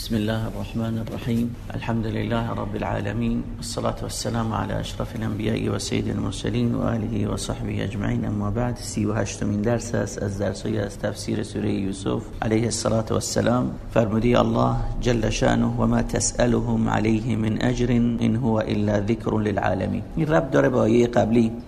بسم الله الرحمن الرحيم الحمد لله رب العالمين الصلاة والسلام على أشرف الأنبياء وسيد المرسلين وآله وصحبه أجمعين أما بعد سی و هشتمین درس است از از تفسیر سوره الصلاة والسلام فرمودی الله جل شأنه وما تسألهم عليه من أجر إن هو إلا ذكر للعالمين این رب داره با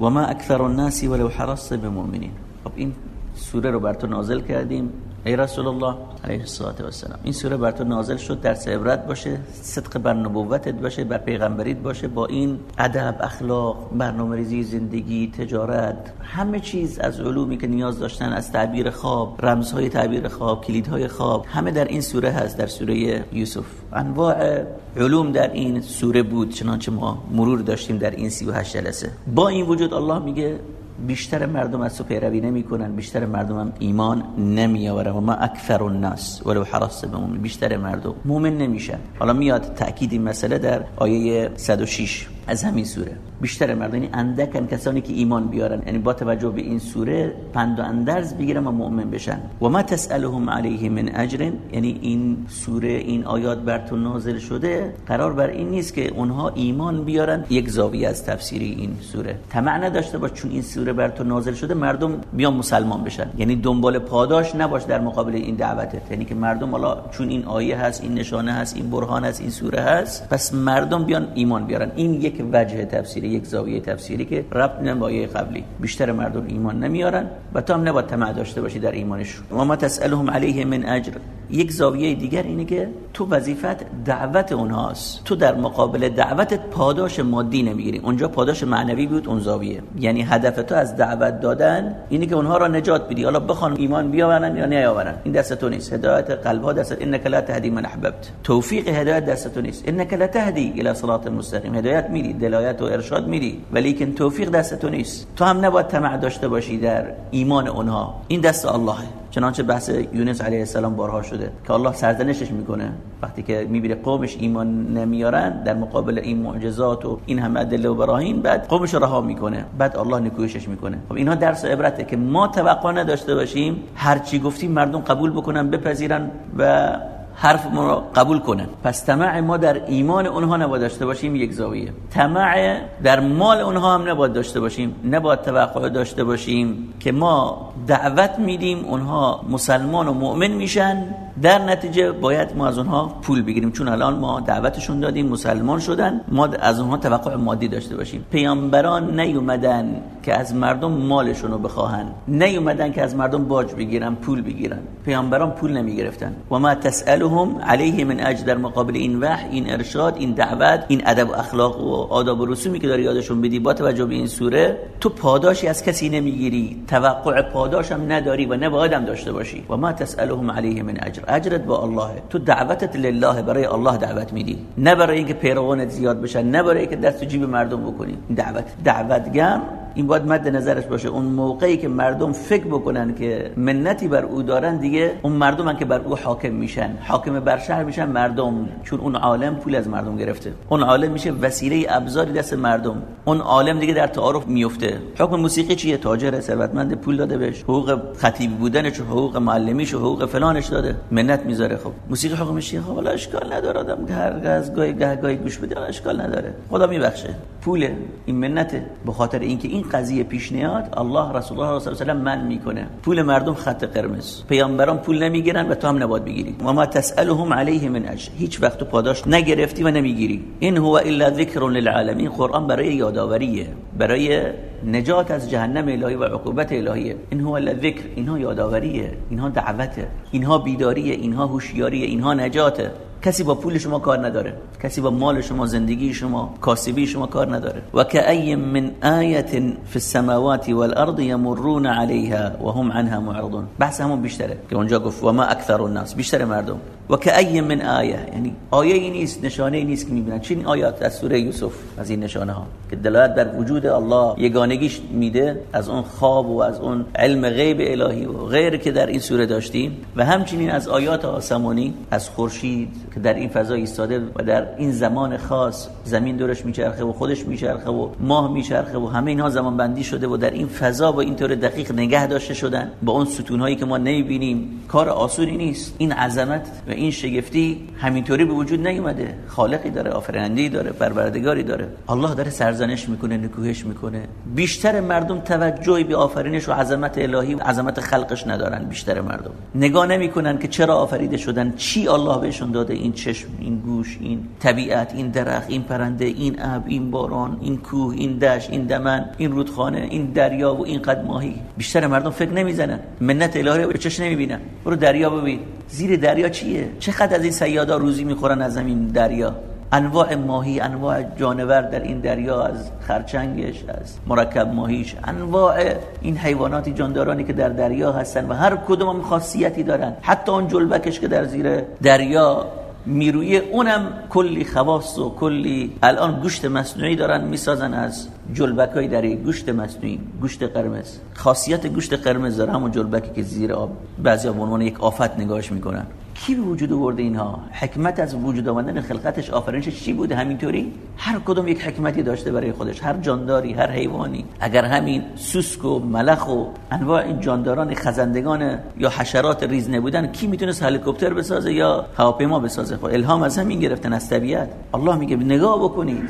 وما أكثر الناس ولو حرصت بمؤمنين خب این سوره رو بر تو نازل کردیم ای رسول الله علیه الصلاه و السلام این سوره بر تو نازل شد. درس عبرت باشه صدق بر نبوتت باشه بر پیغمبریت باشه. با این ادب اخلاق برنامه‌ریزی زندگی تجارت همه چیز از علومی که نیاز داشتن از تعبیر خواب رمزهای تعبیر خواب کلیدهای خواب همه در این سوره هست در سوره یوسف. انواع علوم در این سوره بود چنانچه ما مرور داشتیم در این 38 جلسه. با این وجود الله میگه بیشتر مردم از تو پیروی نمی‌کنن بیشتر مردم هم ایمان نمیآورن. و ما اکثر الناس ولو حرصت بمؤمن. بیشتر مردم مؤمن نمیشن. حالا میاد تاکید این مسئله در آیه 106 از همین سوره. بیشتر مردم یعنی اندکن کسانی که ایمان بیارن یعنی با توجه به این سوره پند و اندرز بگیرن و مؤمن بشن. و ما تسالهم علیه من اجر یعنی این سوره این آیات بر تو نازل شده قرار بر این نیست که اونها ایمان بیارن. یک زاویه از تفسیری این سوره. طمع نداشته باش چون این سوره بر تو نازل شده مردم بیان مسلمان بشن. یعنی دنبال پاداش نباش در مقابل این دعوتت یعنی که مردم حالا چون این آیه هست این نشانه هست این برهان هست این سوره هست پس مردم بیان ایمان بیارن. این یک وجه تفسیری یک زاویه تفسیری که ربط نمایه قبلی. بیشتر مردم ایمان نمیارن و تو هم نباید طمع داشته باشی در ایمانش. و ما تسالهم علیه من اجر. یک زاویه دیگر اینه که تو وظیفت دعوت اونهاست. تو در مقابل دعوتت پاداش مادی نمی‌گیری. اونجا پاداش معنوی بود اون زاویه. یعنی هدف تو از دعوت دادن اینه که اونها را نجات بدی. حالا بخوان ایمان بیاورن یا نیاورن. این دست تو نیست. هدایت قلب ها دست انک لا تهدی من احببت. توفیق هدایت دست تو نیست. انک لا تهدی الى صراط مستقیم. هدایت میدی دلایت و ارشاد میدی ولی که توفیق دست تو نیست. تو هم نباید طمع داشته باشی در ایمان اونها. این دست اللهه. چنانچه بحث یونس علیه السلام بارها شده که الله سرزنشش می‌کنه. وقتی که می‌بینه قومش ایمان نمیارن در مقابل این معجزات و این همه ادله و براهین بعد قومش رها می‌کنه. بعد الله نکویشش می‌کنه. خب اینها درس عبرته که ما توقع نداشته باشیم هر چی گفتیم مردم قبول بکنن بپذیرن و حرف ما را قبول کنن. پس طمع ما در ایمان اونها نباید داشته باشیم یک زاویه. طمع در مال اونها هم نباید داشته باشیم. نباید توقع داشته باشیم که ما دعوت میدیم اونها مسلمان و مؤمن میشن. در نتیجه باید ما از اونها پول بگیریم. چون الان ما دعوتشون دادیم مسلمان شدن. ما از اونها توقع مادی داشته باشیم. پیامبران نیومدن که از مردم مالشون رو بخواهن. نیومدن که از مردم باج بگیرن پول بگیرن. پیامبران پول نمی‌گرفتن. و ما تسالهم علیه من اجر در مقابل این وحی این ارشاد این دعوت این ادب و اخلاق و آداب و رسومی که داری یادشون بدی با توجه به این سوره تو پاداشی از کسی نمی‌گیری. توقع پاداش هم نداری و هم داشته باشی. و ما تسالهم علیه من اجر. اجرت با الله. تو دعوتت لله برای الله دعوت میدی. نه برای اینکه پیروانت زیاد بشن نه برای اینکه دست جیب مردم بکنی. دعوت دعوتگر این باید مد نظرش باشه. اون موقعی که مردم فکر بکنن که منتی بر او دارن دیگه اون مردم که بر او حاکم میشن. حاکم بر شهر میشن مردم. چون اون عالم پول از مردم گرفته. اون عالم میشه وسیله ابزاری دست مردم. اون عالم دیگه در تعارف میفته. حکم موسیقی چیه؟ تاجر ثروتمند پول داده بهش. حقوق خطیب بودنش حقوق معلمیش حقوق فلانش داده. منت می‌ذاره. خب موسیقی حکمش چیه؟ خب اشکال نداره. آدم هر گاهی گاهی گوش بده اشکال نداره. خدا میبخشه. پوله این منته به خاطر اینکه این قضیه پیش نیاد الله رسول الله صلی الله علیه و من می‌کنه. پول مردم خط قرمز. پیامبران پول نمی‌گیرن و تو هم نباید بگیری. و ما تسالهم علیه من اجر. هیچ وقت پاداش نگرفتی و نمی‌گیری. این هو الا ذکر للعالمین. قرآن برای یادآوریه. برای نجات از جهنم الهی و عقوبت الهیه. این هو الا ذکر. اینها یادآوریه. اینها دعوته. اینها بیداریه. اینها هوشیاریه. اینها نجاته. کسی با پول شما کار نداره. کسی با مال شما زندگی شما کاسبی شما کار نداره. و کأی من آیه فی السماوات والارض یمرون علیها وهم عنها معرضون. بحث همون بیشتره که اونجا گفت و ما اکثر الناس. بیشتر مردم. و کأی من آیه یعنی آیه ای نیست نشانه ای نیست که می‌بینن. چین آیات از سوره یوسف از این نشانه ها. که دلالت بر وجود الله یگانگیش میده از اون خواب و از اون علم غیب الهی و غیر که در این سوره داشتیم. و همچنین از آیات آسمانی از خورشید که در این فضا ایستاده و در این زمان خاص زمین دورش میچرخه و خودش میچرخه و ماه میچرخه و همه اینها زمان بندی شده و در این فضا با اینطور دقیق نگه داشته شدن با اون ستون هایی که ما نمی‌بینیم. کار آسونی نیست. این عظمت و این شگفتی همینطوری به وجود نیومده. خالقی داره آفریننده داره پروردگاری داره. الله داره سرزنش می‌کنه نکوهش می‌کنه. بیشتر مردم توجهی به آفرینش و عظمت الهی و عظمت خلقش ندارن بیشتر مردم. نگاه نمی‌کنن که چرا آفریده شدن. چی الله بهشون داده؟ این چشم این گوش این طبیعت این درخت این پرنده این اب این باران این کوه این دشت این دمن این رودخانه این دریا و این قد ماهی بیشتر مردم فکر نمی‌زنن. منت الهی رو چش نمی‌بینن. برو دریا ببین. زیر دریا چیه؟ چقدر از این سیادا روزی می‌خورن از زمین دریا؟ انواع ماهی انواع جانور در این دریا از خرچنگش از مرکب ماهیش انواع این حیواناتی جاندارانی که در دریا هستن و هر کدوم هم خاصیتی دارن. حتی اون جلبکش که در زیر دریا می‌روی اونم کلی خواص و کلی الان گوشت مصنوعی دارن می‌سازن از جلبک های دری گوشت مصنوعی گوشت قرمز. خاصیت گوشت قرمز داره همون جلبکی که زیر آب. بعضی به عنوان یک آفت نگاهش می‌کنن. کی به وجود آورده اینها؟ حکمت از وجود آمدن خلقتش آفرینش چی بوده همینطوری؟ هر کدوم یک حکمتی داشته برای خودش هر جانداری هر حیوانی. اگر همین سوسک و ملخ و انواع این جانداران خزندگان یا حشرات ریز نبودن کی می‌تونه هلیکوپتر بسازه یا هواپیما بسازه؟ خود الهام از همین گرفتن از طبیعت. الله میگه نگاه بکنید.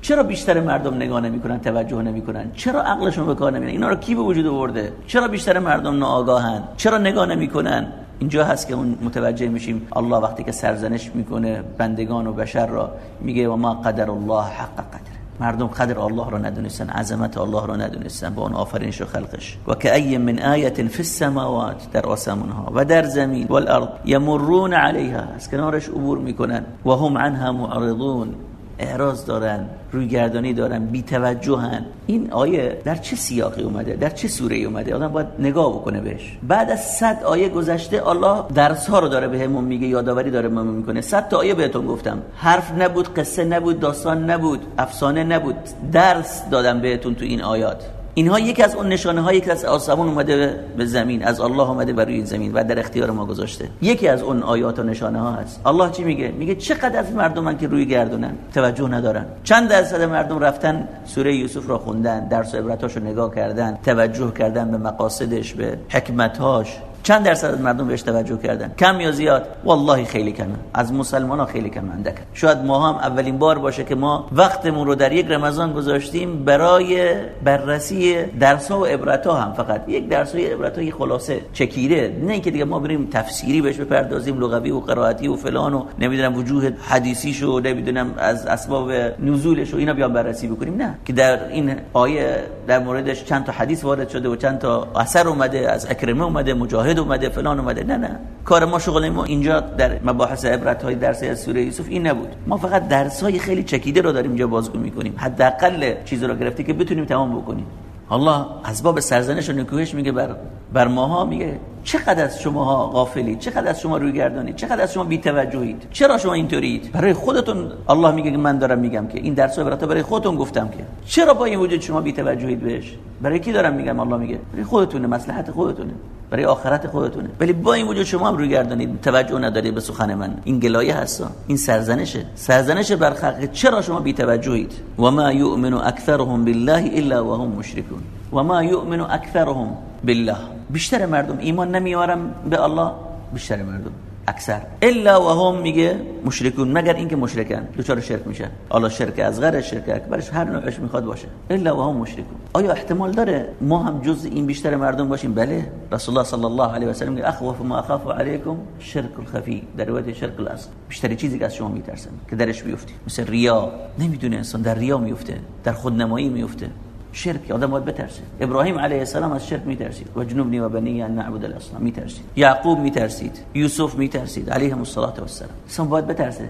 چرا بیشتر مردم نگاه نمی‌کنن توجه نمی‌کنن؟ چرا عقلشون به کار نمیرن؟ اینا رو کی به وجود آورده؟ چرا بیشتر مردم ناآگاهن؟ چرا نگاه نمی‌کنن؟ اینجا هست که اون متوجه میشیم الله وقتی که سرزنش می‌کنه بندگان و بشر را میگه و ما قدر الله حق قدر. مردم قدر الله را ندونستن عظمت الله را ندونستن با اون آفرینش و خلقش. و که من آیت فی السماوات در آسمان ها و در زمین والارض یمرون علیها. از کنارش عبور می‌کنن و هم عنها معرضون. اعراض دارن روی گردانی دارن بی توجهن این آیه در چه سیاقی اومده؟ در چه سوره اومده؟ آدم باید نگاه بکنه بهش. بعد از 100 آیه گذشته الله درس ها رو داره بهمون میگه یادآوری داره بهمون می‌کنه. 100 تا آیه بهتون گفتم. حرف نبود قصه نبود داستان نبود افسانه نبود. درس دادم بهتون تو این آیات. اینها یکی از اون نشانه هایی که از آسمون اومده به زمین از الله اومده بر روی زمین و در اختیار ما گذاشته. یکی از اون آیات و نشانه ها هست. الله چی میگه؟ میگه چقدر از مردمن که روی گردونن توجه ندارن. چند درصد مردم رفتن سوره یوسف را خوندن درس عبرتاشو نگاه کردن توجه کردن به مقاصدش به حکمتهاش. چند درصد از مردم بهش توجه کردن؟ کم یا زیاد؟ والله خیلی کمه. از مسلمان ها خیلی کم اندک شاید ما هم اولین بار باشه که ما وقتمون رو در یک رمضان گذاشتیم برای بررسی درس ها و عبرت ها هم. فقط یک درس های عبرت های خلاصه چکیره نه اینکه دیگه ما بریم تفسیری بهش بپردازیم لغوی و قرائتی و فلان و نمی‌دونم وجوه حدیثیش و نمی‌دونم از اسباب نزولش و اینا بیان بررسی بکنیم. نه. که در این آیه در موردش چند تا حدیث وارد شده و چند تا اثر اومده از اکرمه اومده مجاهد اومده فلان اومده. نه نه. کار ما شغل ما اینجا در مباحث عبرت های درس از سوره یوسف این نبود. ما فقط درس های خیلی چکیده رو داریم اینجا بازگو می‌کنیم. حداقل چیز رو گرفتی که بتونیم تمام بکنیم. الله از باب سرزنش و نکوهش میگه بر بر ماها میگه. چقدر از شماها غافلید؟ چقدر از شما روی گردانید چقدر از شما بی توجهید چرا شما اینطورید برای خودتون الله میگه من دارم میگم که این درس رو برای خودتون گفتم که. چرا با این وجود شما بی توجهید بهش؟ برای کی دارم میگم الله میگه؟ برای خودتونه مصلحت خودتونه. برای آخرت خودتونه. ولی با این وجود شما هم روی گردانید توجه ندارید به سخن من. این گلایه هست این سرزنشه. سرزنش بر چرا شما بی توجهید و ما یؤمن اکثرهم بالله الا وهم مشركون و ما یؤمن اکثرهم بالله. بیشتر مردم ایمان نمیارن به الله بیشتر مردم اکثر. الا و هم میگه مشرکون مگر اینکه مشرکن. دوچار شرک میشن الله شرک اصغر شرک اکبرش هر نوعش می‌خواد باشه. الا و هم مشرکون. آیا احتمال داره ما هم جز این بیشتر مردم باشیم؟ بله. رسول الله صلی الله علیه و سلم میگه اخوف ما اخاف علیکم شرک الخفی. در روایت شرک الاصغر بیشتر چیزی که از شما میترسن که درش بیفتی. مثل ریا. نمی‌دونه انسان در ریا میفته در خودنمایی میفته. شرک آدم باید بترسه. ابراهیم علیه السلام از شرک میترسید. و جنوبنی و بنی ان نعبد الاصنام میترسید. یعقوب میترسید. یوسف میترسید. علیهم الصلاه و السلام باید بترسه.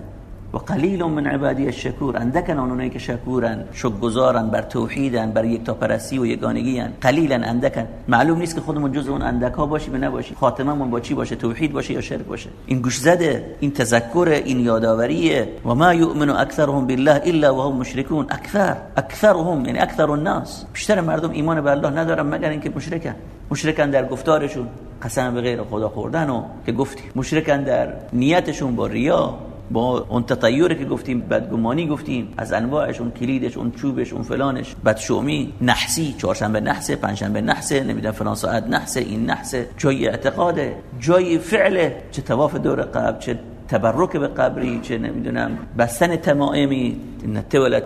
و قلیل من عبادی الشکور اندکن اونایی که شکورن شکرگزارن بر توحیدن بر یک و یگانگی ان قلیلا اندکن. معلوم نیست که خودمون جز اون اندک ها باشیم یا نباشیم. خاتممون با چی باشه؟ توحید باشه یا شرک باشه؟ این گوش زده این تذکر این یاداوریه و ما یؤمن اکثرهم بالله الا وهم مشركون اکثر اکثرهم یعنی اکثر الناس. بیشتر مردم ایمان به الله ندارن مگر اینکه مشرکن. مشرکن در گفتارشون. قسم به غیر خدا خوردن و که گفتی. مشرکن در نیتشون با ریا. با اون تطیره که گفتیم بدگمانی گفتیم از انواعش اون کلیدش اون چوبش اون فلانش. بدشومی نحسی چهارشنبه نحسه پنجشنبه نحسه نمی‌دونم فلان ساعت نحسه این نحسه. جای اعتقاده جای فعله چه تواف دور قبل چه تبرک به قبری چه نمی‌دونم بستن تمائمی ان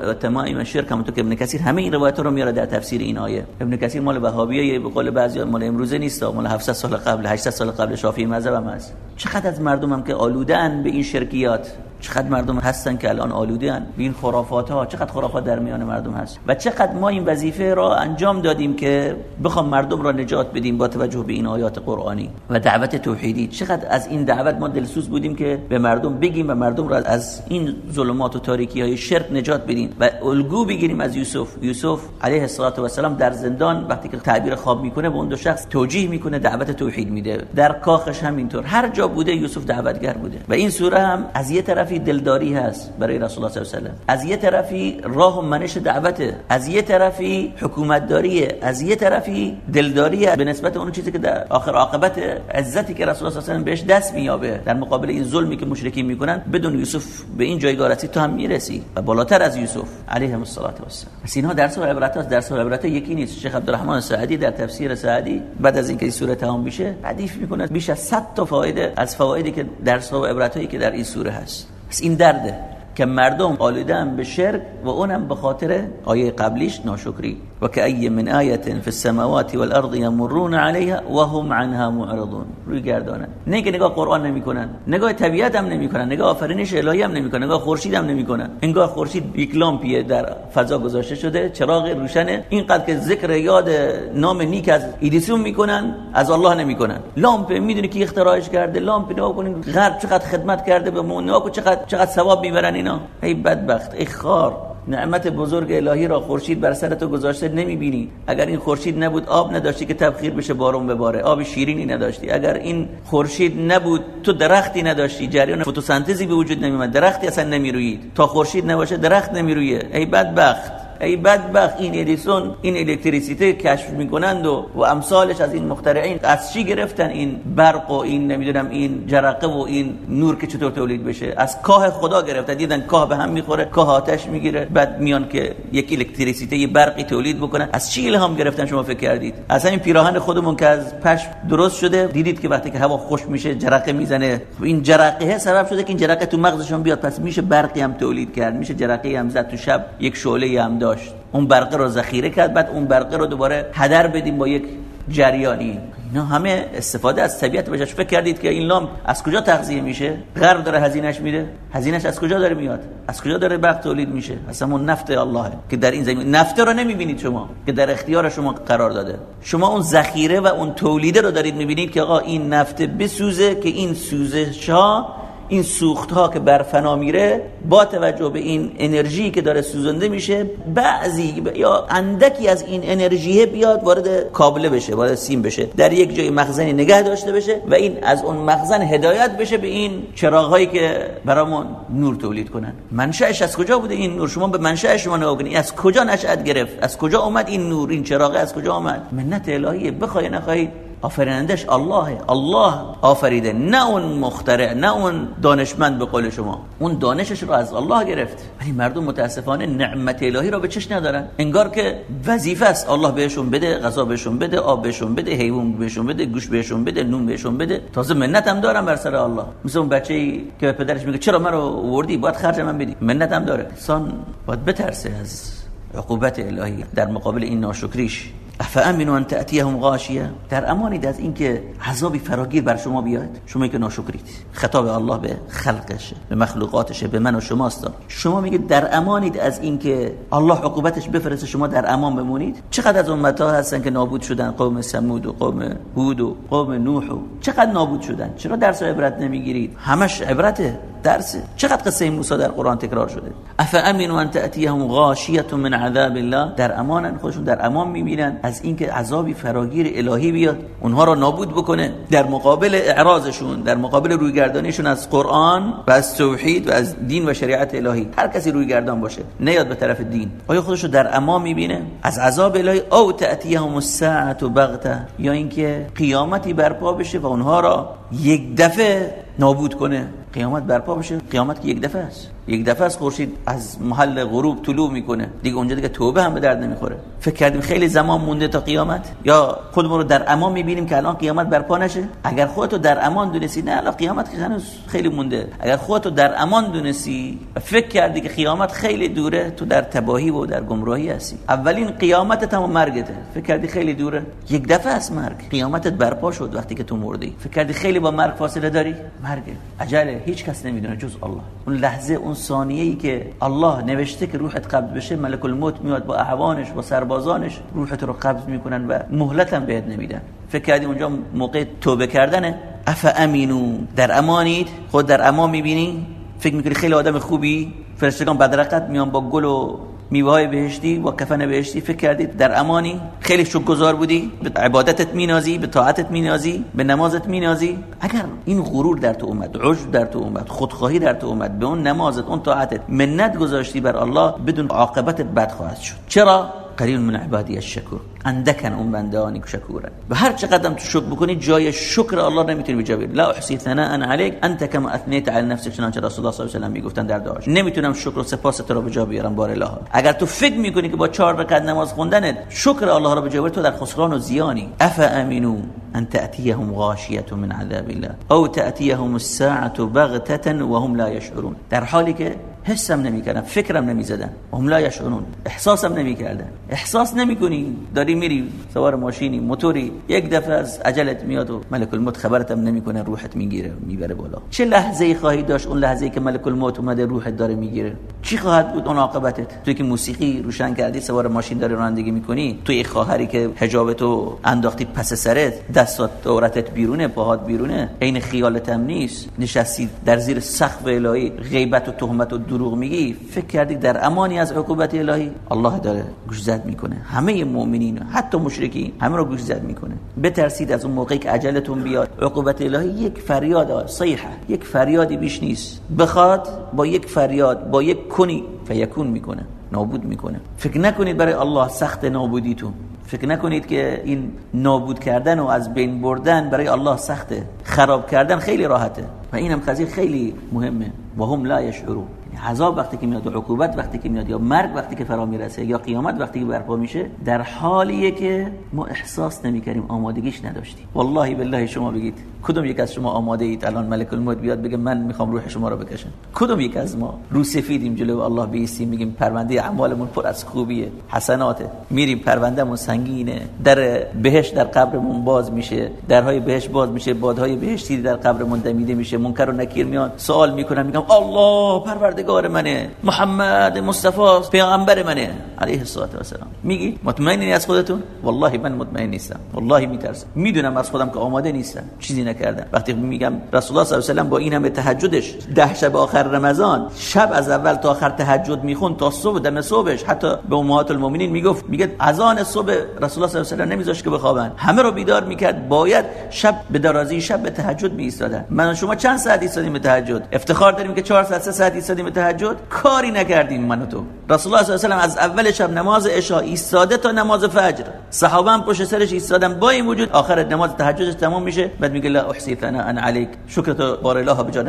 و تمائم شرک همونطور که ابن کثیر همه این روایت رو میاره در تفسیر این آیه. ابن کثیر مال وهابیه به قول بعضی مال امروزه نیست مال 700 سال قبل 800 سال قبل شافعی مذهب هم هست. چقدر از مردم هم که آلودن به این شرکیات؟ چقدر مردم هستن که الان آلوده هن. به خرافات ها چقدر خرافات در میان مردم هست. و چقدر ما این وظیفه را انجام دادیم که بخوام مردم را نجات بدیم با توجه به این آیات قرآنی و دعوت توحیدی. چقدر از این دعوت ما دلسوز بودیم که به مردم بگیم و مردم را از این ظلمات و تاریکی های شرک نجات بدیم و الگو بگیریم از یوسف. یوسف علیه السلام در زندان وقتی که تعبیر خواب می‌کنه به اون دو شخص توجیه می‌کنه دعوت توحید میده. در کاخش همینطور. هر جا بوده یوسف دعوتگر بوده. و این سوره هم از یه طرف طرفی دلداری هست برای رسول الله صلی الله علیه و از یه طرفی راه و منش دعوته از یه طرفی حکومت داریه از یه طرفی دلداریه. به نسبت اون چیزی که در آخر عاقبت عزتی که رسول الله صلی الله علیه و بهش دست میابه در مقابل این ظلمی که مشرکین می‌کنن بدون یوسف به این جایگاه رسید تو هم می‌رسی و بالاتر از یوسف علیه الصلاه و السلام پس اینها درس و عبرت است درس و عبرت یکی نیست. شیخ عبدالرحمن سعدی در تفسیر سعدی بعد از اینکه این سوره تمام میشه حدیث می‌کنه بیش از 100 تا فایده از فوایدی که درس و عبرتایی که در این سوره هست. پس این درده. که مردم آلودن به شرک و اونم به خاطر آیه قبلیش ناشکری. و که ای من آیت فی السماوات والارض یمرون علیها و هم عنها معرضون. روی گردانن. نه که نگاه قرآن نمی‌کنن نگاه طبیعت هم نمی‌کنن نگاه آفرینش الهی هم نمی‌کنن نگاه خورشید هم نمی‌کنن. انگار خورشید یک لامپیه در فضا گذاشته شده چراغ روشنه. اینقدر که ذکر یاد نام نیک از ایدیسون می‌کنن از الله نمی‌کنن. لامپ می‌دونی که اختراعش کرده لامپ نگاه کنین غرب چقدر خدمت کرده به نگاه چقدر چقدر ثواب می‌برن. اینا. ای بدبخت ای خار نعمت بزرگ الهی را خورشید بر سر تو گذاشته نمی‌بینی. اگر این خورشید نبود آب نداشتی که تبخیر بشه بارون بباره. آب شیرینی نداشتی. اگر این خورشید نبود تو درختی نداشتی. جریان فتوسنتزی به وجود نمیومد درختی اصلا نمی‌روید. تا خورشید نباشه درخت نمیرویه. ای بدبخت. ای بدبخت این ادیسون این الکتریسیته کشف می‌کنند و و امثالش از این مخترعین. از چی گرفتن این برق و این نمی‌دونم این جرقه و این نور که چطور تولید بشه؟ از کاه خدا گرفتن دیدن کاه به هم می‌خوره کاه آتش می‌گیره. بعد میان که یک الکتریسیته یه برقی تولید بکنن. از چی الهام گرفتن شما فکر کردید؟ از همین پیراهن خودمون که از پشم درست شده دیدید که وقتی که هوا خوش میشه جرقه می‌زنه. این جرقه سبب شده که این جرقه تو مغزشون بیاد. پس میشه برقی هم تولید کرد. میشه جرقه هم زد تو شب یک شعله هم داشت. اون برقه رو ذخیره کرد بعد اون برقه رو دوباره هدر بدیم با یک جریانی. اینا همه استفاده از طبیعت بجاش فکر کردید که این لامپ از کجا تغذیه میشه؟ غرب داره هزینهش میده هزینهش از کجا داره میاد؟ از کجا داره برق تولید میشه؟ اصلا اون نفت الله که در این زمین نفت رو نمی‌بینید شما که در اختیار شما قرار داده. شما اون ذخیره و اون تولیده رو دارید می‌بینید که آقا این نفت بسوزه که این سوزش ها این سوخت ها که بر فنا میره با توجه به این انرژی که داره سوزنده میشه بعضی یا اندکی از این انرژی بیاد وارد کابله بشه وارد سیم بشه در یک جای مخزنی نگه داشته بشه و این از اون مخزن هدایت بشه به این چراغ هایی که برامون نور تولید کنن. منشأش از کجا بوده این نور؟ شما به منشأ شما نگاه کنید. از کجا نشأت گرفت؟ از کجا اومد این نور؟ این چراغ از کجا اومد؟ منت الهیه بخوای نخواهید آفرینندش الله الله آفریده. نه اون مخترع نه اون دانشمند به قول شما. اون دانشش رو از الله گرفت. ولی مردم متاسفانه نعمت الهی رو به چش ندارن. انگار که وظیفه است. الله بهشون بده غذا بهشون بده آب بهشون بده حیوان بهشون بده گوش بهشون بده نون بهشون بده. تازه منت هم دارم بر سر الله. مثل اون بچه‌ای که به پدرش میگه چرا منو وردی؟ باید خرج من بدی. منت هم داره. انسان باید بترسه از عقوبت الهی. در مقابل این ناشکریش. افامنوا ان تاتيهم غاشیه در امانید از اینکه عذابی فراگیر بر شما بیاد؟ شما که ناشکرید خطاب الله به خلقشه به مخلوقاتشه به من و شماست. شما میگید در امانید از اینکه الله عقوبتش بفرسته شما در امان بمونید؟ چقدر از امتها هستن که نابود شدن؟ قوم سمود و قوم هود و قوم نوح و چقدر نابود شدن؟ چرا درس عبرت نمی‌گیرید؟ همش عبرته درسه چقدر قصه موسی در قرآن تکرار شده؟ اف امنوا ان تاتيهم غاشیه من عذاب الله؟ در امانن خودشون در امان می‌بینن. از اینکه عذابی فراگیر الهی بیاد اونها را نابود بکنه. در مقابل اعراضشون در مقابل رویگردانیشون از قرآن و از توحید و از دین و شریعت الهی. هر کسی رویگردان باشه نیاد به طرف دین. آیا خودشو در امان می‌بینه؟ از عذاب الهی او تاتيهم الساعه بغته یا اینکه قیامتی برپا بشه و اونها را یک دفعه نابود کنه. قیامت برپا بشه قیامت که یک دفعه است. یک دفعه از خورشید از محل غروب طلوع می‌کنه. دیگه اونجا دیگه توبه هم به درد نمی‌خوره. فکر کردیم خیلی زمان مونده تا قیامت. یا خودمون رو در امان می‌بینیم که الان قیامت برپا نشه. اگر خودتو در امان دونستی نه الان قیامت که هنوز خیلی مونده. اگر خودتو در امان دونستی و فکر کردی که قیامت خیلی دوره تو در تباهی و در گمراهی هستی. اولین قیامت تمام مرگته. فکر کردی خیلی دوره. یک دفعه از مرگ. قیامتت برپا شد وقتی که تو مردی. فکر کردی خیلی با مرگ فاصله داری؟ مرگ عجله. هیچ کس نمی‌دونه جز الله. اون لحظه اون ثانیه ای که الله نوشته که روحت قبض بشه ملک الموت میاد با اعوانش با سربازانش روحت رو قبض می‌کنن و مهلت هم بهت نمیدن. فکر کردی اونجا موقع توبه کردنه؟ اف امینو در امانید خود در امان می‌بینی؟ فکر می‌کنی خیلی آدم خوبی؟ فرشتگان بدرقت میان با گل و میوه های بهشتی و کفن بهشتی فکر کردید در امانی خیلی گذار بودی به عبادتت مینازی به طاعتت مینازی به نمازت مینازی. اگر این غرور در تو اومد عجب در تو اومد خودخواهی در تو اومد به اون نمازت اون طاعتت منت گذاشتی بر الله بدون عاقبت بد خواهد شد. چرا؟ قلیل من عبادی الشکور. اندکن اون بندانی که شکورن و هر چقدر تو شکر بکنی جای شکر الله نمی‌تونی به جا لا احصی ثناء علیک انت کما اثنیت علی نفسك چنانچه رسول الله صلی الله علیه و می‌گفتن در دعاش نمی‌تونم شکر و سپاس تو رو به بار الله اگر تو فکر می‌کنی که با چهار رکعت نماز خوندنت شکر الله رو به جا تو در خسران و زیانی. اف امنو ان تاتيهم غاشيه من عذاب الله. او تاتيهم الساعه بغته وهم لا يشعرون در حالی که حسم نمی‌کردن فکرم نمی‌زدن. هم لا یشعرون. احساسم نمی‌کردن. احساس نمی‌کنی؟ داری میری سوار ماشینی موتوری یک دفعه از عجلت میاد و ملک الموت خبرتم نمی‌کنه روحت می‌گیره می‌بره بالا. چه لحظه ای خواهی داشت؟ اون لحظه ای که ملک الموت اومده روحت داره می‌گیره. چی خواهد بود اون عاقبتت؟ توی که موسیقی روشن کردی سوار ماشین داری رانندگی می‌کنی توی خواهری که حجابتو انداختی پس سرت دستات دورتت بیرونه پاهات بیرونه عین خیالت هم نیست. نشستی در زیر سقف الهی غیبت و تهمت و دروغ میگی. فکر کردی در امانی از عقوبت الهی؟ الله داره گوشزد می‌کنه. همه مؤمنین حتی مشرکین همه رو گوشزد می‌کنه. بترسید از اون موقعی که عجلتون بیاد. عقوبت الهی یک فریاد صیحه یک فریادی بیش نیست. بخواد با یک فریاد با یک کنی فیکون می‌کنه نابود می‌کنه. فکر نکنید برای الله سخت نابودیتون. فکر نکنید که این نابود کردن و از بین بردن برای الله سخته. خراب کردن خیلی راحته. و اینم قضیه خیلی مهمه. و هم لا یشعرون. عذاب وقتی که میاد و عقوبت وقتی که میاد یا مرگ وقتی که فرا می‌رسه یا قیامت وقتی که برپا میشه در حالیه که ما احساس نمی‌کردیم آمادگیش نداشتیم. والله بالله شما بگید کدوم یک از شما آماده اید؟ الان ملک الموت بیاد بگه من می‌خوام روح شما رو بکشم. کدوم یک از ما؟ رو سفیدیم جلو الله بیستیم میگیم پرونده اعمالمون پر از خوبیه حسناته. میریم پروندهمون سنگینه. در بهش در قبرمون باز میشه. درهای بهش باز میشه. بادهای بهشتی در قبرمون دمیده میشه. منکر و نکیر میان سوال می‌کنن میگم الله پروردگار منه. محمد مصطفی پیغمبر منه. علیه الصلاه و السلام میگی؟ مطمئنی از خودتون؟ والله من مطمئن نیستم. والله میترسم. می‌دونم از خودم که آماده نیستم. چیزی نکردم. وقتی میگم رسول الله صلی الله علیه و با این همه تهجدش ده شب آخر رمضان شب از اول تا آخر تهجد میخون تا صبح دم صبحش. حتی به امهات المؤمنین می‌گفت میگه اذان صبح رسول الله صلی الله علیه و نمیذاشت که بخوابن. همه رو بیدار می‌کرد. باید شب به درازی شب به تهجد می ایستادن من شما چند ساعت ایستادیم به تهجد؟ افتخار داریم که 4 ساعت 3 ساعت ایستادیم تهجد کاری نکردیم من و تو. رسول الله صلی الله علیه و از اول شب نماز عشا ایستاده تا نماز فجر. صحابه هم پشت سرش ایستادن با این وجود آخر نماز تهجدش تمام میشه. بعد میگه لا احسی ثنا ان علیک. شکر تو بار الله به جا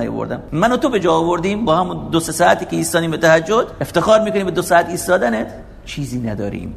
من و تو به جا آوردیم با همون دو ساعتی که ایستادیم به تهجد افتخار می‌کنیم به دو ساعت ایستادنت. چیزی نداریم.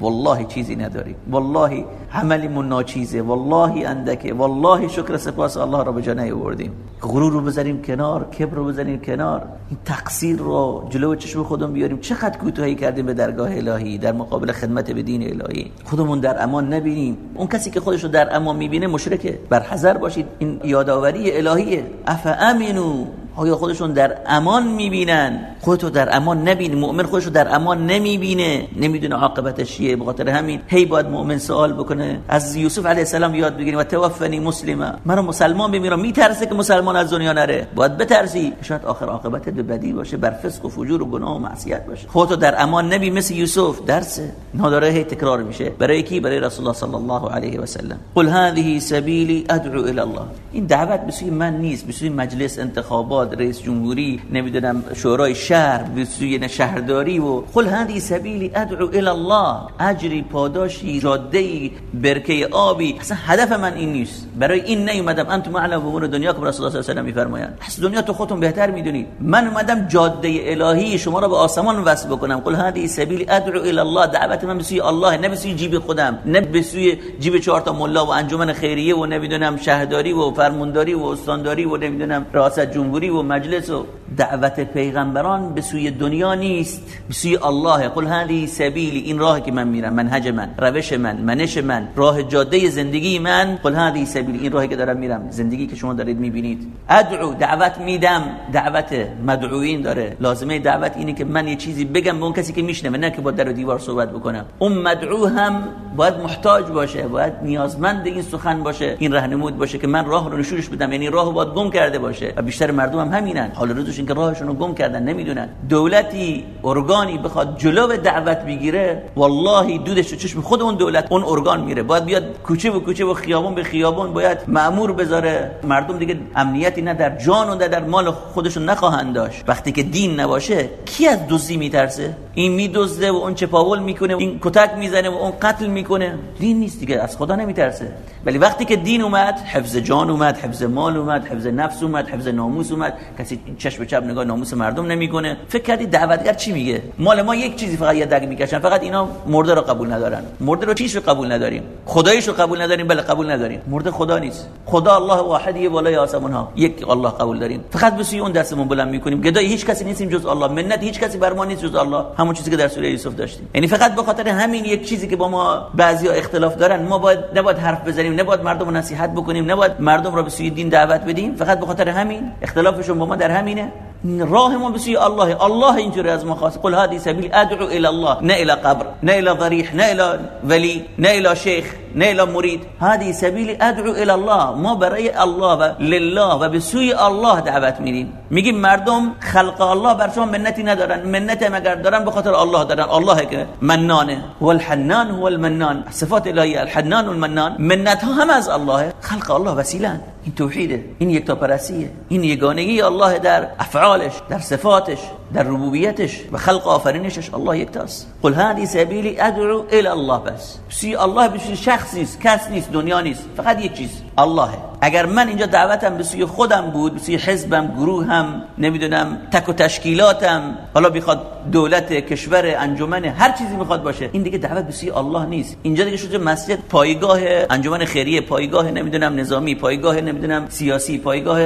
والله چیزی نداریم والله عملیمون ناچیزه. والله اندکه. والله شکر سپاس الله را به جا نیاوردیم غرور رو بذاریم کنار کبر رو بذاریم کنار. این تقصیر رو جلو چشم خودمون بیاریم. چقدر کوتاهی کردیم به درگاه الهی در مقابل خدمت به دین الهی. خودمون در امان نبینیم. اون کسی که خودش رو در امان می‌بینه مشرکه. بر حذر باشید. این یادآوری الهیه. اف امنو آیا خودشون در امان می‌بینن؟ خودتو در امان نبینی مؤمن خودشو در امان نمی‌بینه. نمی‌دونه عاقبتش چیه. به همین هی باید مؤمن سوال بکنه. از یوسف علیه السلام یاد بگیریم. و توفنی مسلمه منو مسلمان بمیرم. میترسه که مسلمان از دنیا نره. باید بترسی. شاید آخر عاقبت به بدی باشه. بر فسق و فجور و گناه و معصیت باشه. خودتو در امان نبی مثل یوسف. درسه نداره هی تکرار میشه. برای کی؟ برای رسول الله صلی الله علیه و سلم. قل هذه سبیلی ادعو الى الله. این دعوت به من نیست. به مجلس انتخابات استاد رئیس جمهوری نمی‌دونم شورای شهر سوی شهرداری و قل هذه سبیلی ادعو الى الله اجری پاداشی جاده برکه آبی. اصلا هدف من این نیست. برای این نیومدم. انتم اعلم امور دنیا که رسول الله صلی الله علیه و آله پس دنیا تو خودتون بهتر می‌دونید من اومدم جاده الهی شما را به آسمان وصل بکنم. قل هذه سبیلی ادعو الى الله دعوت من به سوی الله نه سوی جیب خودم نه به سوی جیب چهار تا ملا و انجمن خیریه و نمی‌دونم شهرداری و فرمانداری و استانداری و نمی‌دونم ریاست جمهوری و مجلس و دعوت پیغمبران به سوی دنیا نیست به سوی الله. قل هذه سبیلی این راهی که من میرم منهج من روش من منش من راه جاده زندگی من. قل هذه سبیلی این راهی که دارم میرم زندگی که شما دارید می‌بینید. ادعو دعوت میدم. دعوت مدعوین داره. لازمه دعوت اینه که من یه چیزی بگم به اون کسی که میشنوه نه که با در و دیوار صحبت بکنم. اون مدعو هم باید محتاج باشه باید نیازمند این سخن باشه این راهنمود باشه که من راه رو نشونش بدم. یعنی راه باید گم کرده باشه. و بیشتر مردم هم همینن. حال روزش که راهشون رو گم کردن نمی‌دونن. دولتی ارگانی بخواد جلو دعوت بگیره والله دودش چشم خود اون دولت اون ارگان میره. باید بیاد کوچه و کوچه و خیابون به خیابون باید مأمور بذاره. مردم دیگه امنیتی نه در جان و در مال خودشون نخواهند داشت. وقتی که دین نباشه کی از دزدی میترسه؟ این میدزده و اون چپاول می‌کنه این کتک می‌زنه و اون قتل می‌کنه. دین نیست دیگه از خدا نمیترسه. ولی وقتی که دین اومد حفظ جان اومد حفظ مال اومد حفظ نفس اومد حفظ ناموس اومد. کسی چشم چپ نگاه ناموس مردم نمی‌کنه. فکر کردی دعوتگر چی میگه؟ مال ما یک چیزی فقط یه دگ می‌کشن. فقط اینا مرده رو قبول ندارن. مرده رو چیش رو قبول نداریم. خداییش رو قبول نداریم. بله قبول نداریم. مرده خدا نیست. خدا الله واحدیه بالای آسمون ها. یک الله قبول داریم. فقط به سوی اون دستمون بلند می‌کنیم. گدای هیچ کسی نیستیم جز الله. منت هیچ کسی بر ما نیست جز الله. همون چیزی که در سوره یوسف داشتیم. یعنی فقط به خاطر همین یک چیزی که با ما بعضیا اختلاف دارن ما باید نباید حرف بزنیم نباید مردم رو نصیحت بکنیم نباید مردم رو به سوی دین دعوت بدیم. فقط به خاطر همین اختلافشون با ما در همینه. راه ما به سوی الله. الله اینجوری از ما خواست. قل هذه سبیل ادعو إلى الله. نه إلى قبر نه إلى ضریح نه إلى ولی نه إلى شیخ. نه مرید هذه سبیل ادعو الى الله ما برای الله و لله و به سوی الله دعوت میدیم میگیم مردم خلق الله بر شما منتی ندارن منت مگر دارن به خاطر الله دارن. الله که منانه. الحنان هو المنان. صفات الهی الحنان و المنان منت ها هم از الله. خلق الله وسیله این توحیده این یکتاپرستیه این یگانگی الله در افعالش در صفاتش. در ربوبیتش و خلق آفرینشش الله یکتاست. قل هذه سبیلی ادعو الى الله بس. سی الله به شخص نیست کس نیست دنیا نیست فقط یک چیز الله. اگر من اینجا دعوتم به سوی خودم بود به سوی حزبم گروهم نمی‌دونم تک و تشکیلاتم حالا بخواد دولت کشور انجمن هر چیزی می‌خواد باشه این دیگه دعوت به سوی الله نیست. اینجا دیگه شده مسجد پایگاه انجمن خیریه پایگاه نمی‌دونم نظامی پایگاه نمی‌دونم سیاسی پایگاه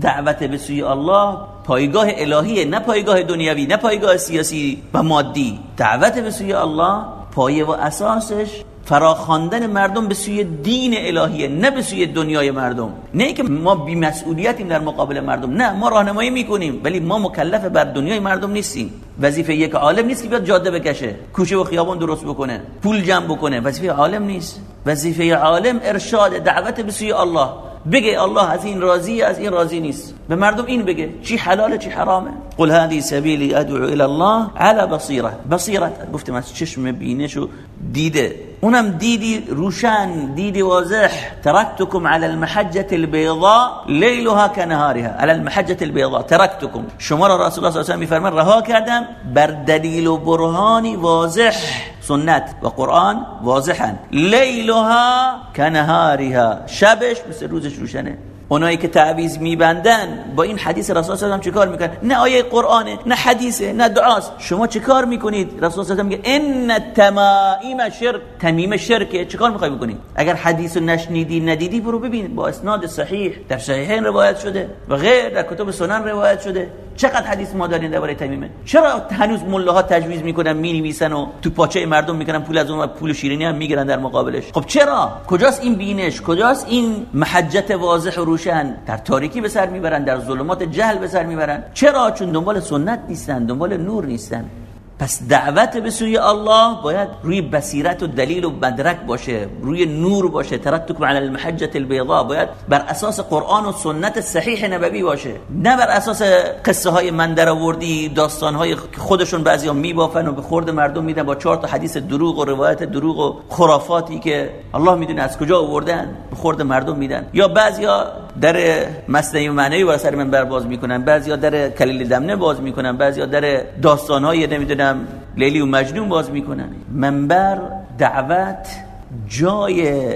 دعوت به سوی الله پایگاه الهیه نه پایگاه دنیوی نه پایگاه سیاسی و مادی. دعوت به سوی الله پایه و اساسش فراخواندن مردم به سوی دین الهیه نه به سوی دنیای مردم. نه که ما بی مسئولیتیم در مقابل مردم. نه ما راهنمایی می‌کنیم ولی ما مکلف بر دنیای مردم نیستیم. وظیفه یک عالم نیست که بیاد جاده بکشه کوچه و خیابان درست بکنه پول جمع بکنه. وظیفه عالم نیست. وظیفه عالم ارشاد دعوت به سوی الله. بگه الله از این راضی از این راضی نیست. به مردم این بگه چی حلاله چی حرامه. قل هذه سبیلی ادعو الى الله على بصیره بصیرت گفتم از چشم بینش و دیده. اونم دیدی روشن دیدی واضح تركتكم على المحجة البيضاء ليلها كنهارها. على المحجة البيضاء تركتكم. شما را رسول الله صلی الله علیه و رها کردم بر دلیل و برهانی واضح. سنت و قرآن واضحا. لیلها کنهارها شبش مثل روزش روشنه. اونایی که تعویز میبندن با این حدیث رسول الله چه کار می‌کنن؟ نه آیه قرآنه نه حدیثه نه دعاست. شما چه کار می‌کنید؟ رسول الله میگه ان تمائم شرک. تمیم شرکه. چه کار می‌خوای بکنید اگر حدیث نشنیدی ندیدی برو ببین. با اسناد صحیح. در صحیحین روایت شده. و غیر در کتب سنن روایت شده. چقدر حدیث ما داریم درباره تمیمه؟ چرا هنوز ها تجویز می‌کنن می‌نویسن و تو پاچه مردم می‌کنن پول از اون پول شیرینی هم می‌گیرن در مقابلش؟ خب چرا؟ کجاست این بینش؟ کجاست این محجت واضح و روشن در تاریکی به سر می‌برن در ظلمات جهل به سر می‌برن. چرا؟ چون دنبال سنت نیستن دنبال نور نیستن. پس دعوت به سوی الله باید روی بصیرت و دلیل و مدرک باشه روی نور باشه. ترتکم علی المحجه البیضاء باید بر اساس قرآن و سنت صحیح نبوی باشه. نه بر اساس قصه های من در آوردی داستان های خودشون بعضیا میبافن و به خورد مردم میدن با چهار تا حدیث دروغ و روایت دروغ و خرافاتی که الله می‌دونه از کجا آوردن به خورد مردم میدن. یا بعضیا در مصنوی معنی و سر منبر باز می‌کنن. بعضیا در کلیل دمنه باز می‌کنن. بعضیا در داستانهای نمی‌دونم لیلی و مجنون باز می‌کنن. منبر دعوت جای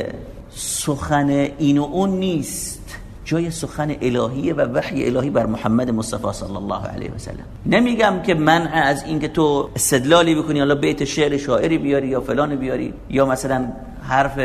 سخن این و اون نیست. جای سخن الهیه و وحی الهی بر محمد مصطفی صلی الله علیه و سلم. نمیگم که منع از اینکه تو استدلالی بکنی حالا بیت شعر شاعری بیاری یا فلان بیاری یا مثلا حرف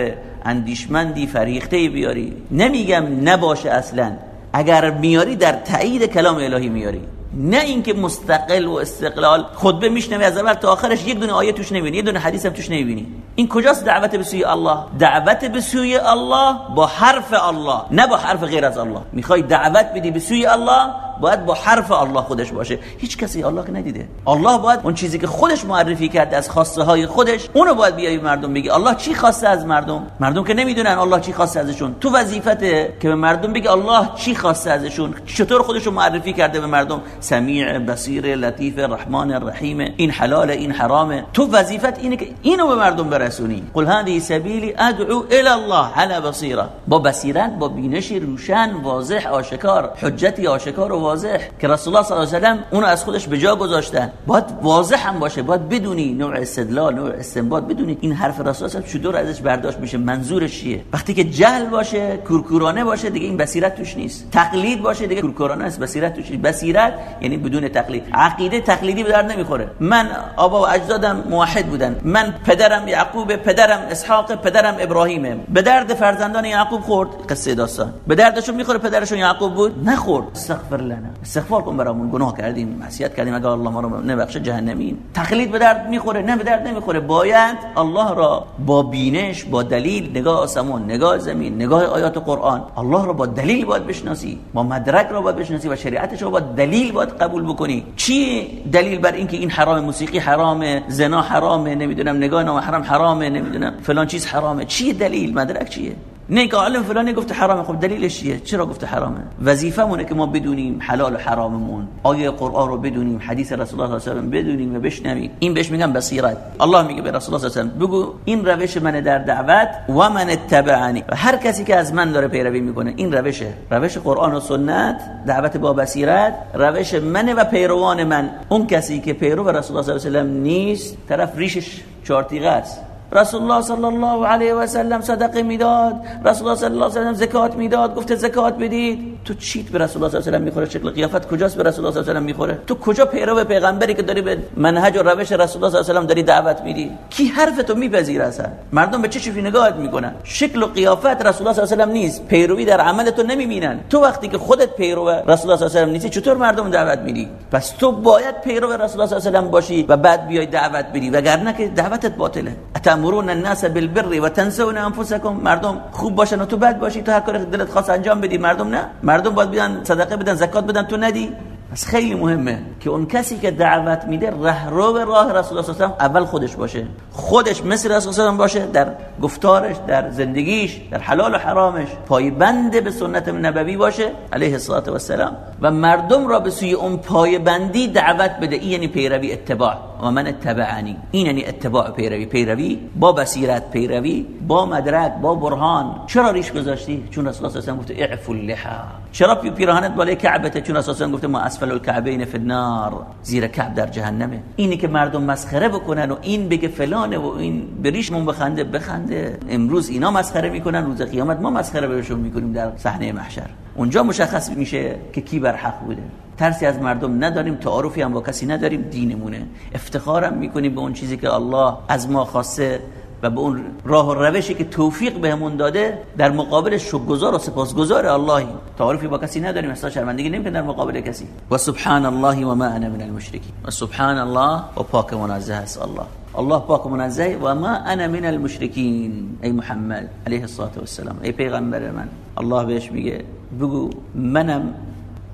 اندیشمندی فریخته بیاری. نمیگم نباشه اصلا. اگر میاری در تایید کلام الهی میاری. نه اینکه مستقل و استقلال خطبه میشنوی از اول تا آخرش یک دونه آیه توش نمی‌بینی یک دونه حدیث هم توش نمی‌بینی. این کجاست دعوت به سوی الله؟ دعوت به سوی الله با حرف الله نه با حرف غیر از الله. می‌خوای دعوت بدی به سوی الله؟ باید با حرف الله خودش باشه. هیچ کسی الله که ندیده. الله باید اون چیزی که خودش معرفی کرده از خواسته های خودش اونو باید بیای مردم بگی الله چی خواسته از مردم؟ مردم که نمی‌دونن الله چی خواسته ازشون. تو وظیفته که به مردم بگی الله چی خواسته ازشون. چطور خودش رو معرفی کرده به مردم؟ سمیع بصیر لطیف رحمان رحیم این حلال این حرامه تو وظیفت اینه که اینو به مردم برسونی. قل هذه سبیلی ادعو الى الله على بصیره با بصیرت با بینش روشن واضح آشکار حجتی آشکار و واضح که رسول الله صلی الله علیه و سلم اونو از خودش به جا گذاشتن باید واضح هم باشه باید بدونی نوع استدلال نوع استنباط بدونی این حرف رسول الله چطور ازش برداشت میشه منظورش چیه؟ وقتی که جهل باشه کورکورانه باشه دیگه این بصیرت توش نیست. تقلید باشه دیگه کورکورانه است بصیرت توش نیست. بصیرت یعنی بدون تقلید. عقیده تقلیدی به درد نمی‌خوره. من آبا و اجدادم موحد بودن. من پدرم یعقوب پدرم اسحاق پدرم ابراهیمه به درد فرزندان یعقوب خورد. قصه داستان. به دردشون می‌خوره پدرشون یعقوب بود؟ نخورد. استغفر لنا. استغفار کن برامون. گناه کردیم معصیت کردیم. اگر الله ما رو نبخشه جهنمیم. تقلید به درد می‌خوره نه به درد نمی‌خوره. باید الله را با بینش با دلیل نگاه آسمان نگاه زمین نگاه آیات قرآن الله را با دلیل باید بشناسی. با مدرک را باید بشناسی و شریعتش را با دلیل باید قبول بکنی. چی دلیل بر اینکه این حرام موسیقی حرامه زنا حرامه نمی‌دونم نگاه نامحرم حرامه نمی‌دونم فلان چیز حرامه چی دلیل؟ مدرک چیه؟ نه که عالم فلانی گفته حرامه. خب دلیلش چیه؟ چرا گفته حرامه؟ وظیفه مونه که ما بدونیم حلال و حراممون. آیه قرآن رو بدونیم حدیث رسول الله صلی الله علیه و بدونیم و بشنویم. این بهش میگن بصیرت. الله میگه به رسول الله صلی الله علیه و بگو این روش من در دعوت و من اتبعنی. و هر کسی که از من داره پیروی می‌کنه این روشه. روش قرآن و سنت دعوت با بصیرت. روش من و پیروان من. اون کسی که پیرو رسول الله صلی الله علیه و نیست طرف ریشش چارتیغه است. رسول الله صلی الله علیه و سلم صدقه می‌داد. رسول الله صلی الله علیه و سلم زکات می‌داد. گفته زکات بدید. تو چیت به رسول الله صلی الله علیه و می‌خوره؟ شکل قیافت کجاست به رسول الله صلی الله علیه و می‌خوره؟ تو کجا پیرو پیغمبری که داری به منهج و روش رسول الله صلی الله علیه و داری دعوت میدی؟ کی حرف تو میپذیره اصلا؟ مردم به چه شکلی نگاهت می‌کنن؟ شکل و قیافت رسول الله صلی الله علیه و نیست. پیروی در عمل تو نمی‌بینن. تو وقتی که خودت پیرو رسول الله صلی الله علیه و نیستی چطور مردم دعوت میدی؟ پس تو باید پیرو رسول الله صلی الله علیه و باشی و بعد بیای دعوت بدی. وگرنه که دعوتت باطله. اتامرون الناس بالبر و تنسون انفسکم مردم خوب باشن و تو بد باشی. تو هر کاری دلت خواست انجام بدی. مردم نه. مردم باید بدن صدقه بدن زکات بدن. تو ندی. پس خیلی مهمه. که اون کسی که دعوت میده رهرو راه رسول الله صلی اول خودش باشه. خودش مثل رسول الله باشه در گفتارش در زندگیش در حلال و حرامش پایبند به سنت نبوی باشه علیه الصلاه و السلام و مردم را به سوی اون پایبندی دعوت بده. این یعنی پیروی اتباع. و من اتبعنی این یعنی اتباع پیروی. پیروی با بصیرت پیروی با مدرک با برهان. چرا ریش گذاشتی؟ چون رسول الله صلی الله علیه و گفته اعف اللحى. چرا پیراهنت بالای کعبه چون رسول الله گفته ما اسفل الكعبین فی النار زیر کعب در جهنمه. اینی که مردم مسخره بکنن و این بگه فلانه و این بریشمون بخنده بخنده. امروز اینا مسخره می‌کنن روز قیامت ما مسخره بهشون می‌کنیم در صحنه محشر. اونجا مشخص میشه که کی بر حق بوده. ترسی از مردم نداریم تعارفی هم با کسی نداریم دینمونه. افتخارم می‌کنیم به اون چیزی که الله از ما خواسته و به اون راه و روشی که توفیق بهمون داده در مقابل شکرگزار و سپاسگزار الله تعارفی با کسی نداریم اصلا شرمندگی نمی‌کنیم در مقابل کسی. و سبحان الله و ما انا من المشرکین. و سبحان الله و پاک منزه است الله. الله پاک منزه و ما انا من المشرکین. ای محمد علیه الصلاه و السلام ای پیغمبر من الله بهش میگه بگو منم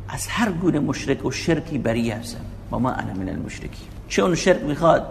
از هر گونه مشرک و شرکی بری هستم و ما انا من المشرکین. چون شرک می‌خواد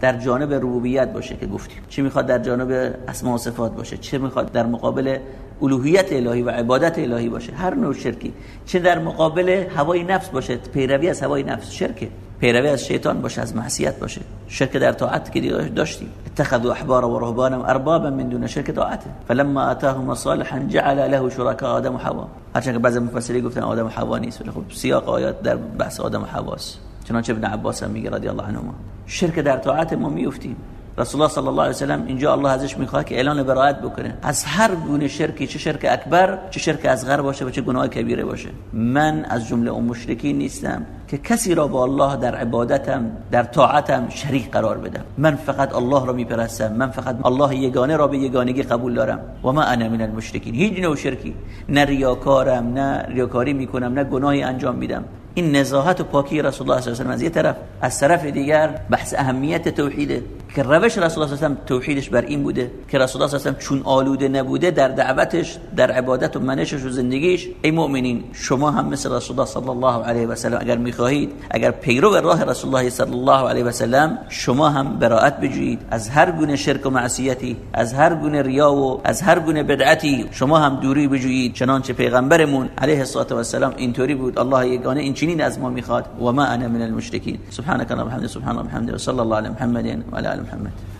در جانب ربوبیت باشه که گفتیم. چه می‌خواد در جانب اسماء و صفات باشه؟ چه می‌خواد در مقابل الوهیت الهی و عبادت الهی باشه؟ هر نوع شرکی. چه در مقابل هوای نفس باشه؟ پیروی از هوای نفس شرکه پیروی از شیطان باشه از معصیت باشه. شرک در طاعت که داشتیم. اتخذوا احبار و رهبانهم اربابا من دون شرک طاعته فلما اتاهم صالحا جعل له شرکاء آدم و حوا. هرچند که بعضی مفسرین گفتن آدم و حوا نیست ولی خب سیاق آیات در بحث آدم و حواست. چنانچه ابن عباس هم میگه رضی الله عنهما. شرک در طاعت ما میفتیم رسول الله صلی الله علیه و سلم اینجا الله ازش می‌خواد که اعلان برائت بکنه. از هر گونه شرکی چه شرک اکبر چه شرک اصغر باشه و چه گناه کبیره باشه. من از جمله اون مشرکین نیستم که کسی را با الله در عبادتم در طاعتم شریک قرار بدم. من فقط الله را میپرستم. من فقط الله یگانه را به یگانگی قبول دارم. و ما انا من المشرکین. هیچ نوع شرکی. نه ریاکارم نه ریاکاری می‌کنم نه گناهی انجام میدم. این نزاهت و پاکی رسول الله صلی الله علیه و از یه طرف. از طرف دیگر بحث اهمیت توحیده. که روش رسول الله صلی و توحیدش بر این بوده که رسول الله صلی و چون آلوده نبوده در دعوتش در عبادت و منشش و زندگیش ای مؤمنین شما هم مثل رسول الله صلی الله علیه و سلم اگر می‌خواهید اگر پیرو راه رسول الله صلی الله علیه و سلم شما هم براءت بجویید. از هر گونه شرک و معصیتی از هر گونه ریا و از هر گونه بدعتی شما هم دوری بجویید. چنانچه پیغمبرمون علیه الصلاه و السلام اینطوری بود الله یگانه این چنین از ما می‌خواد. و ما انا من المشرکین سبحانك اللهم وبحمدك سبحان الله وبحمده وصلى الله على محمد وعلى ال محمد.